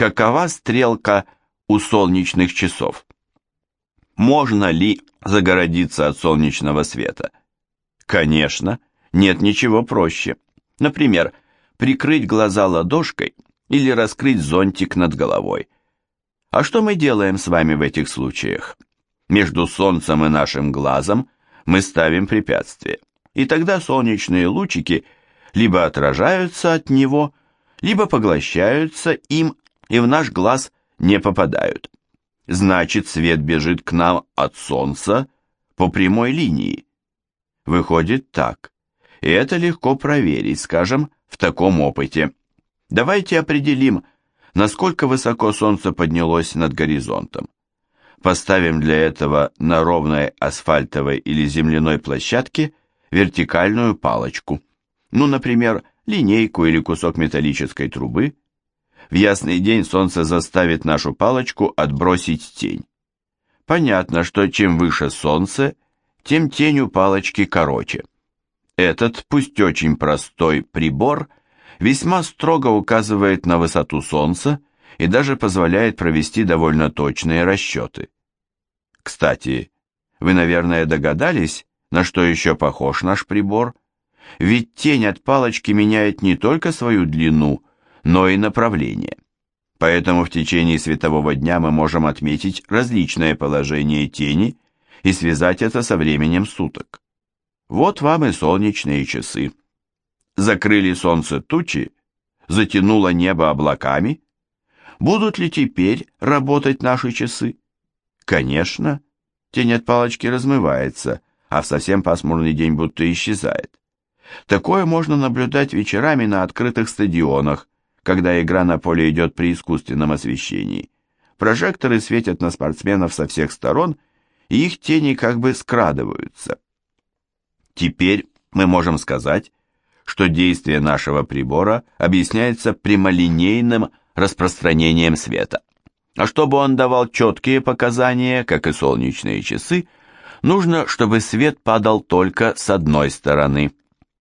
Какова стрелка у солнечных часов? Можно ли загородиться от солнечного света? Конечно, нет ничего проще. Например, прикрыть глаза ладошкой или раскрыть зонтик над головой. А что мы делаем с вами в этих случаях? Между солнцем и нашим глазом мы ставим препятствие, и тогда солнечные лучики либо отражаются от него, либо поглощаются им и в наш глаз не попадают. Значит, свет бежит к нам от солнца по прямой линии. Выходит так. И это легко проверить, скажем, в таком опыте. Давайте определим, насколько высоко солнце поднялось над горизонтом. Поставим для этого на ровной асфальтовой или земляной площадке вертикальную палочку. Ну, например, линейку или кусок металлической трубы. В ясный день солнце заставит нашу палочку отбросить тень. Понятно, что чем выше солнце, тем тень у палочки короче. Этот, пусть очень простой прибор, весьма строго указывает на высоту Солнца и даже позволяет провести довольно точные расчеты. Кстати, вы, наверное, догадались, на что еще похож наш прибор? Ведь тень от палочки меняет не только свою длину, но и направление. Поэтому в течение светового дня мы можем отметить различное положение тени и связать это со временем суток. Вот вам и солнечные часы. Закрыли солнце тучи, затянуло небо облаками. Будут ли теперь работать наши часы? Конечно, тень от палочки размывается, а в совсем пасмурный день будто исчезает. Такое можно наблюдать вечерами на открытых стадионах, когда игра на поле идет при искусственном освещении. Прожекторы светят на спортсменов со всех сторон, и их тени как бы скрадываются. Теперь мы можем сказать, что действие нашего прибора объясняется прямолинейным распространением света. А чтобы он давал четкие показания, как и солнечные часы, нужно, чтобы свет падал только с одной стороны.